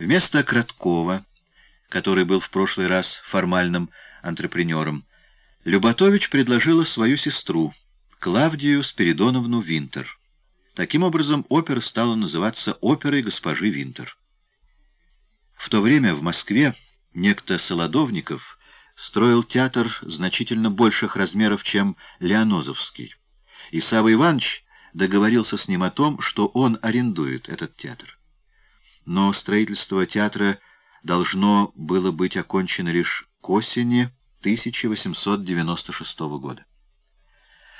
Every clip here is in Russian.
Вместо Краткова, который был в прошлый раз формальным антрепренером, Люботович предложила свою сестру, Клавдию Спиридоновну Винтер. Таким образом, опера стала называться «Оперой госпожи Винтер». В то время в Москве некто Солодовников строил театр значительно больших размеров, чем Леонозовский, и Савва Иванович договорился с ним о том, что он арендует этот театр. Но строительство театра должно было быть окончено лишь к осени 1896 года.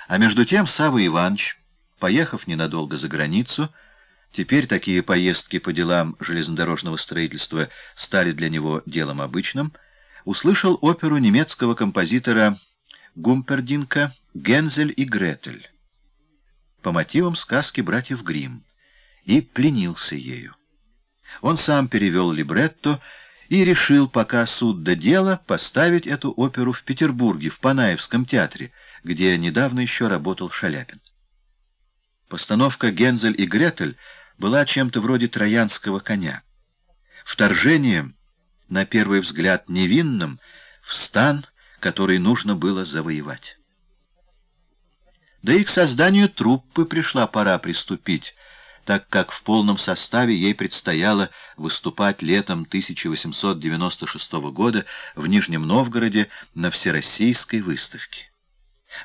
А между тем Савва Иванович, поехав ненадолго за границу, теперь такие поездки по делам железнодорожного строительства стали для него делом обычным, услышал оперу немецкого композитора Гумпердинка «Гензель и Гретель» по мотивам сказки братьев Гримм и пленился ею. Он сам перевел либретто и решил, пока суд до дела, поставить эту оперу в Петербурге, в Панаевском театре, где недавно еще работал Шаляпин. Постановка «Гензель и Гретель» была чем-то вроде троянского коня. Вторжением, на первый взгляд невинным, в стан, который нужно было завоевать. Да и к созданию труппы пришла пора приступить, так как в полном составе ей предстояло выступать летом 1896 года в Нижнем Новгороде на Всероссийской выставке.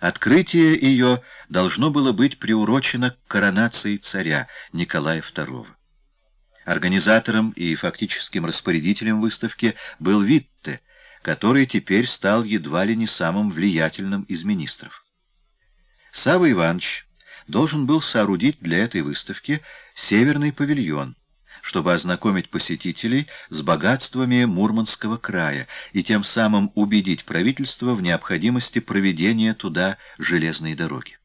Открытие ее должно было быть приурочено к коронации царя Николая II. Организатором и фактическим распорядителем выставки был Витте, который теперь стал едва ли не самым влиятельным из министров. Савва Иванович должен был соорудить для этой выставки северный павильон, чтобы ознакомить посетителей с богатствами Мурманского края и тем самым убедить правительство в необходимости проведения туда железной дороги.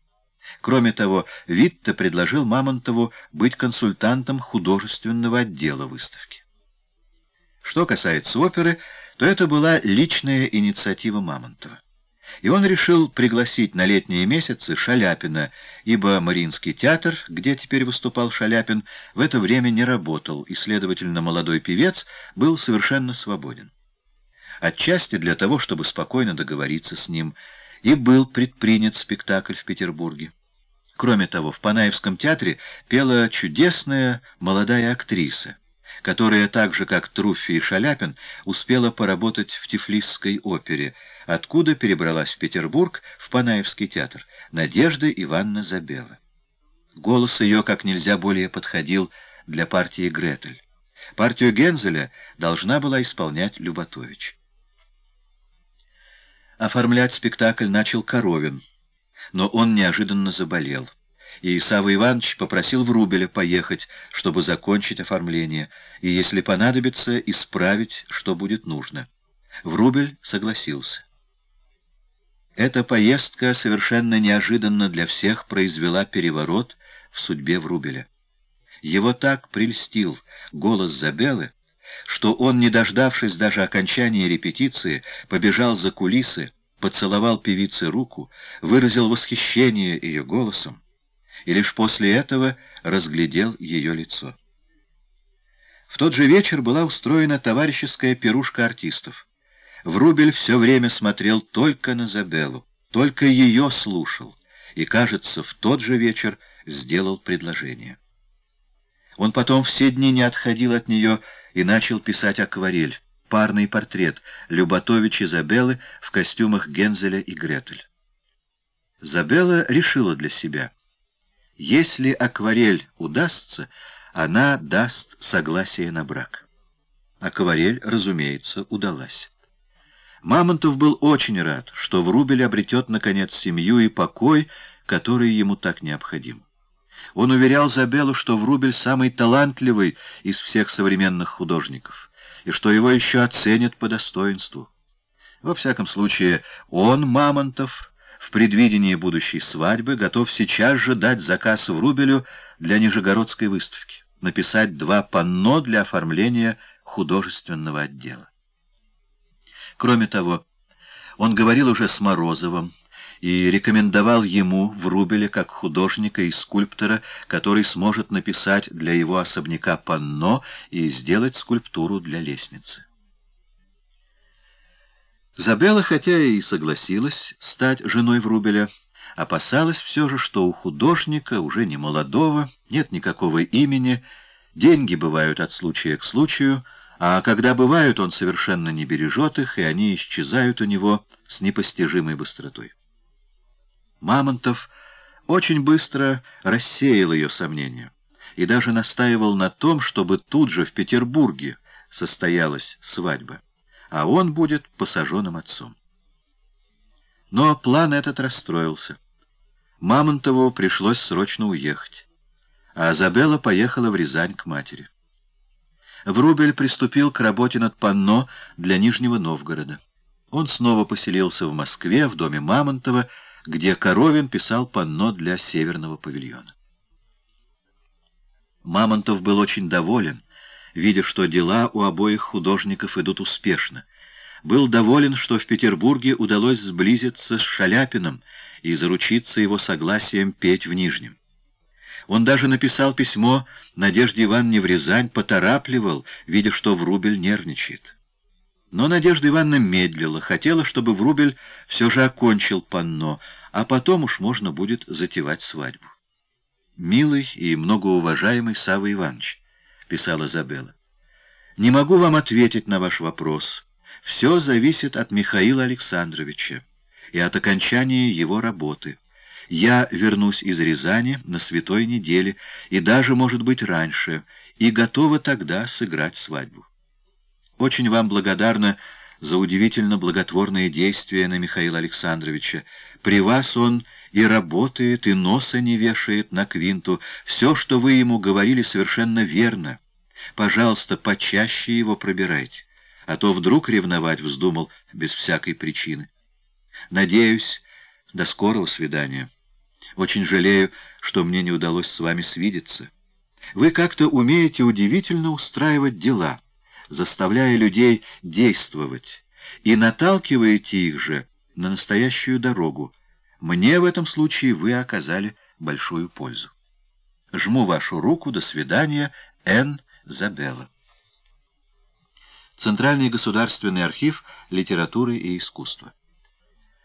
Кроме того, Витте предложил Мамонтову быть консультантом художественного отдела выставки. Что касается оперы, то это была личная инициатива Мамонтова и он решил пригласить на летние месяцы Шаляпина, ибо Мариинский театр, где теперь выступал Шаляпин, в это время не работал, и, следовательно, молодой певец был совершенно свободен. Отчасти для того, чтобы спокойно договориться с ним, и был предпринят спектакль в Петербурге. Кроме того, в Панаевском театре пела чудесная молодая актриса, которая так же, как Труффи и Шаляпин, успела поработать в Тифлисской опере, откуда перебралась в Петербург в Панаевский театр, Надежда Ивановна Забела. Голос ее как нельзя более подходил для партии Гретель. Партию Гензеля должна была исполнять Люботович. Оформлять спектакль начал Коровин, но он неожиданно заболел и Савва Иванович попросил Врубеля поехать, чтобы закончить оформление, и, если понадобится, исправить, что будет нужно. Врубель согласился. Эта поездка совершенно неожиданно для всех произвела переворот в судьбе Врубеля. Его так прельстил голос Забелы, что он, не дождавшись даже окончания репетиции, побежал за кулисы, поцеловал певице руку, выразил восхищение ее голосом, и лишь после этого разглядел ее лицо. В тот же вечер была устроена товарищеская пирушка артистов. Врубель все время смотрел только на Забелу, только ее слушал, и, кажется, в тот же вечер сделал предложение. Он потом все дни не отходил от нее и начал писать акварель, парный портрет Люботович и Забелы в костюмах Гензеля и Гретель. Забела решила для себя — если акварель удастся, она даст согласие на брак. Акварель, разумеется, удалась. Мамонтов был очень рад, что Врубель обретет, наконец, семью и покой, который ему так необходим. Он уверял Забелу, что Врубель самый талантливый из всех современных художников, и что его еще оценят по достоинству. Во всяком случае, он, Мамонтов, в предвидении будущей свадьбы готов сейчас же дать заказ Врубелю для Нижегородской выставки, написать два панно для оформления художественного отдела. Кроме того, он говорил уже с Морозовым и рекомендовал ему Врубеля как художника и скульптора, который сможет написать для его особняка панно и сделать скульптуру для лестницы. Забелла, хотя и согласилась стать женой Врубеля, опасалась все же, что у художника, уже не молодого, нет никакого имени, деньги бывают от случая к случаю, а когда бывают, он совершенно не бережет их, и они исчезают у него с непостижимой быстротой. Мамонтов очень быстро рассеял ее сомнения и даже настаивал на том, чтобы тут же в Петербурге состоялась свадьба, а он будет посаженным отцом. Но план этот расстроился. Мамонтову пришлось срочно уехать, а Изабелла поехала в Рязань к матери. Врубель приступил к работе над панно для Нижнего Новгорода. Он снова поселился в Москве, в доме Мамонтова, где Коровин писал панно для Северного павильона. Мамонтов был очень доволен, видя, что дела у обоих художников идут успешно. Был доволен, что в Петербурге удалось сблизиться с Шаляпиным и заручиться его согласием петь в Нижнем. Он даже написал письмо Надежде Ивановне в Рязань, поторапливал, видя, что Врубель нервничает. Но Надежда Ивановна медлила, хотела, чтобы Врубель все же окончил панно, а потом уж можно будет затевать свадьбу. «Милый и многоуважаемый Савва Иванович», — писала Забела, — «не могу вам ответить на ваш вопрос. Все зависит от Михаила Александровича и от окончания его работы. Я вернусь из Рязани на святой неделе, и даже, может быть, раньше, и готова тогда сыграть свадьбу. Очень вам благодарна за удивительно благотворные действия на Михаила Александровича. При вас он и работает, и носа не вешает на квинту. Все, что вы ему говорили, совершенно верно. Пожалуйста, почаще его пробирайте, а то вдруг ревновать вздумал без всякой причины. Надеюсь, до скорого свидания. Очень жалею, что мне не удалось с вами свидеться. Вы как-то умеете удивительно устраивать дела» заставляя людей действовать, и наталкиваете их же на настоящую дорогу. Мне в этом случае вы оказали большую пользу. Жму вашу руку, до свидания, Н. Забелла. Центральный государственный архив литературы и искусства.